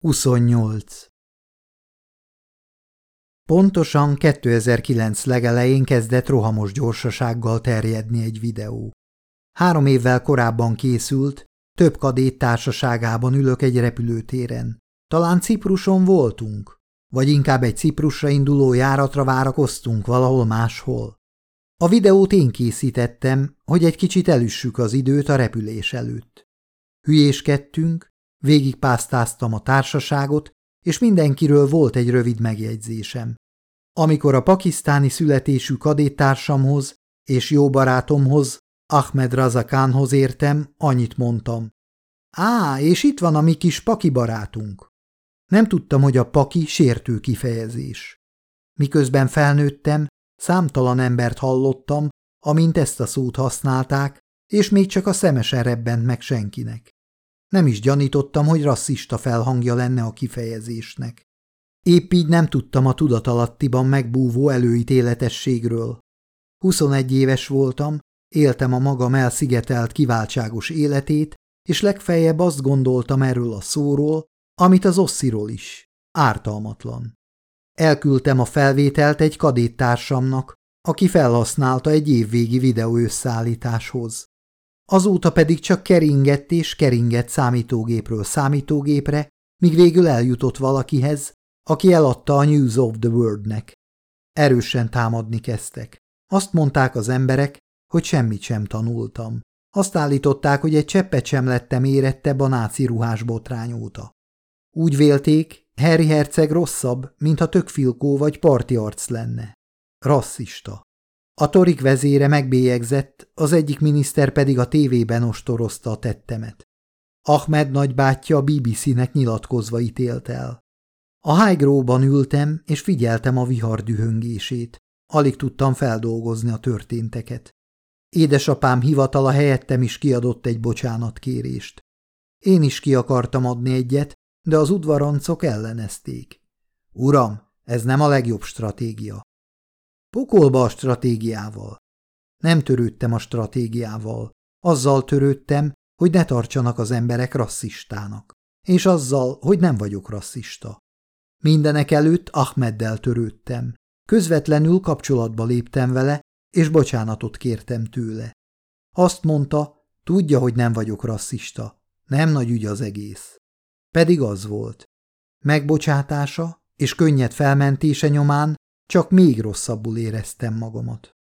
28. Pontosan 2009 legelején kezdett rohamos gyorsasággal terjedni egy videó. Három évvel korábban készült, több kadét társaságában ülök egy repülőtéren. Talán Cipruson voltunk, vagy inkább egy Ciprusra induló járatra várakoztunk valahol máshol. A videót én készítettem, hogy egy kicsit elüssük az időt a repülés előtt. Hülyéskedtünk, Végigpásztáztam a társaságot, és mindenkiről volt egy rövid megjegyzésem. Amikor a pakisztáni születésű kadéttársamhoz és jó barátomhoz, Ahmed Razakánhoz értem, annyit mondtam. Á, és itt van a mi kis paki barátunk. Nem tudtam, hogy a paki sértő kifejezés. Miközben felnőttem, számtalan embert hallottam, amint ezt a szót használták, és még csak a szemesen rebbent meg senkinek. Nem is gyanítottam, hogy rasszista felhangja lenne a kifejezésnek. Épp így nem tudtam a tudatalattiban megbúvó előítéletességről. 21 éves voltam, éltem a magam elszigetelt kiváltságos életét, és legfeljebb azt gondoltam erről a szóról, amit az ossziról is. Ártalmatlan. Elküldtem a felvételt egy kadéttársamnak, aki felhasználta egy évvégi videó összeállításhoz. Azóta pedig csak keringett és keringett számítógépről számítógépre, míg végül eljutott valakihez, aki eladta a News of the World-nek. Erősen támadni kezdtek. Azt mondták az emberek, hogy semmit sem tanultam. Azt állították, hogy egy cseppet sem lettem érettebb a náci ruhás botrány óta. Úgy vélték, Harry herceg rosszabb, mintha tökfilkó vagy parti arc lenne. Rasszista. A torik vezére megbélyegzett, az egyik miniszter pedig a tévében ostorozta a tettemet. Ahmed nagybátyja a BBC-nek nyilatkozva ítélt el. A Highgrove-ban ültem, és figyeltem a vihar dühöngését. Alig tudtam feldolgozni a történteket. Édesapám hivatala helyettem is kiadott egy bocsánatkérést. Én is ki akartam adni egyet, de az udvarancok ellenezték. Uram, ez nem a legjobb stratégia. Pokolba a stratégiával. Nem törődtem a stratégiával. Azzal törődtem, hogy ne tartsanak az emberek rasszistának. És azzal, hogy nem vagyok rasszista. Mindenek előtt Ahmeddel törődtem. Közvetlenül kapcsolatba léptem vele, és bocsánatot kértem tőle. Azt mondta, tudja, hogy nem vagyok rasszista. Nem nagy ügy az egész. Pedig az volt. Megbocsátása és könnyed felmentése nyomán csak még rosszabbul éreztem magamat.